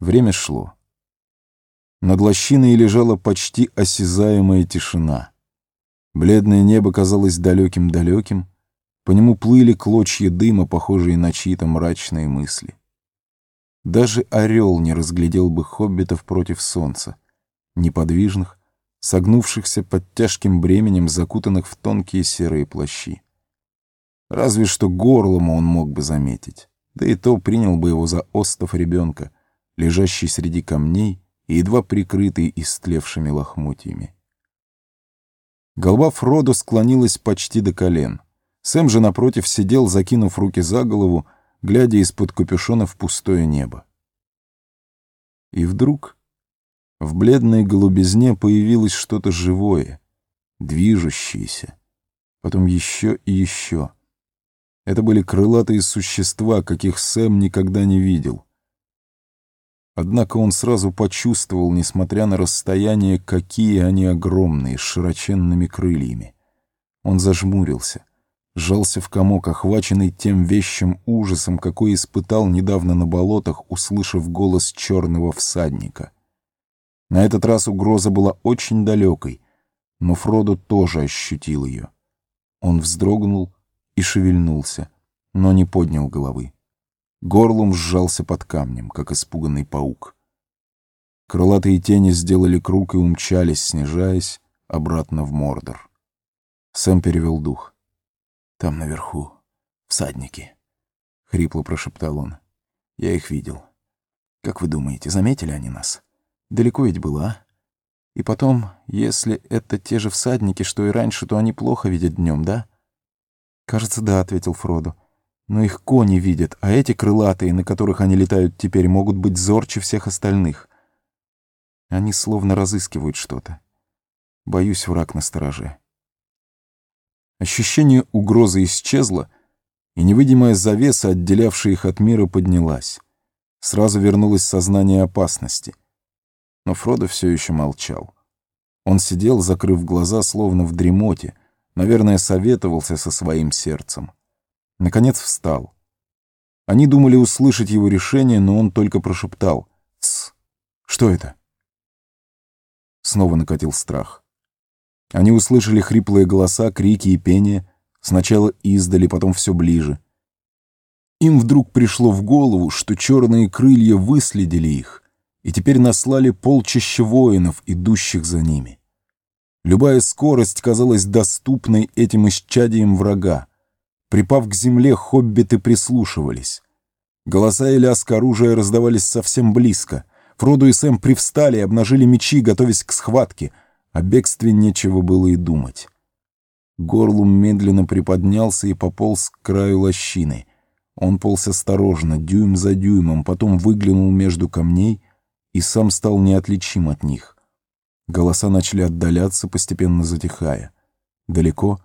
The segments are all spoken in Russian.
Время шло. Над лощиной лежала почти осязаемая тишина. Бледное небо казалось далеким-далеким, по нему плыли клочья дыма, похожие на чьи-то мрачные мысли. Даже орел не разглядел бы хоббитов против солнца, неподвижных, согнувшихся под тяжким бременем, закутанных в тонкие серые плащи. Разве что горлому он мог бы заметить, да и то принял бы его за остов ребенка, лежащий среди камней и едва прикрытый истлевшими лохмотьями. Голова Фродо склонилась почти до колен. Сэм же, напротив, сидел, закинув руки за голову, глядя из-под капюшона в пустое небо. И вдруг в бледной голубизне появилось что-то живое, движущееся, потом еще и еще. Это были крылатые существа, каких Сэм никогда не видел. Однако он сразу почувствовал, несмотря на расстояние, какие они огромные, с широченными крыльями. Он зажмурился, сжался в комок, охваченный тем вещим ужасом, какой испытал недавно на болотах, услышав голос черного всадника. На этот раз угроза была очень далекой, но Фродо тоже ощутил ее. Он вздрогнул и шевельнулся, но не поднял головы. Горлом сжался под камнем, как испуганный паук. Крылатые тени сделали круг и умчались, снижаясь, обратно в Мордор. Сэм перевел дух. «Там наверху всадники», — хрипло прошептал он. «Я их видел. Как вы думаете, заметили они нас? Далеко ведь было, а? И потом, если это те же всадники, что и раньше, то они плохо видят днем, да?» «Кажется, да», — ответил Фродо но их кони видят, а эти крылатые, на которых они летают теперь, могут быть зорче всех остальных. Они словно разыскивают что-то. Боюсь, враг на стороже. Ощущение угрозы исчезло, и невидимая завеса, отделявшая их от мира, поднялась. Сразу вернулось сознание опасности. Но Фродо все еще молчал. Он сидел, закрыв глаза, словно в дремоте, наверное, советовался со своим сердцем. Наконец встал. Они думали услышать его решение, но он только прошептал. «Тсс! Что это?» Снова накатил страх. Они услышали хриплые голоса, крики и пение, сначала издали, потом все ближе. Им вдруг пришло в голову, что черные крылья выследили их и теперь наслали полчища воинов, идущих за ними. Любая скорость казалась доступной этим исчадием врага. Припав к земле, хоббиты прислушивались. Голоса и лязг оружия раздавались совсем близко. Фроду и Сэм привстали и обнажили мечи, готовясь к схватке. О бегстве нечего было и думать. Горлум медленно приподнялся и пополз к краю лощины. Он полз осторожно, дюйм за дюймом, потом выглянул между камней и сам стал неотличим от них. Голоса начали отдаляться, постепенно затихая. Далеко,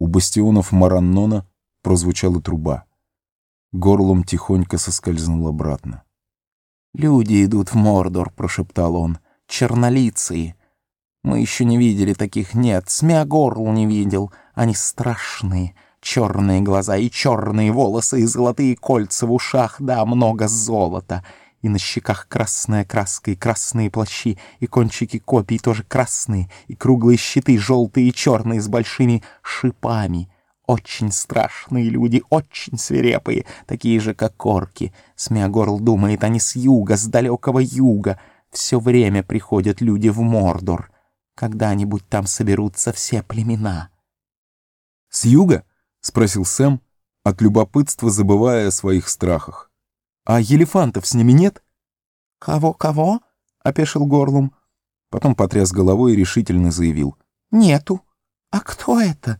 у бастионов Мараннона, прозвучала труба. Горлом тихонько соскользнул обратно. «Люди идут в Мордор», — прошептал он. «Чернолицые. Мы еще не видели таких, нет. Смеогорл не видел. Они страшные. Черные глаза и черные волосы, и золотые кольца в ушах, да, много золота. И на щеках красная краска, и красные плащи, и кончики копий тоже красные, и круглые щиты желтые и черные с большими шипами. Очень страшные люди, очень свирепые, такие же, как орки. Смеогорл думает, они с юга, с далекого юга. Все время приходят люди в Мордор. Когда-нибудь там соберутся все племена. «С юга?» — спросил Сэм, от любопытства забывая о своих страхах. «А елефантов с ними нет?» «Кого-кого?» — опешил Горлум. Потом потряс головой и решительно заявил. «Нету. А кто это?»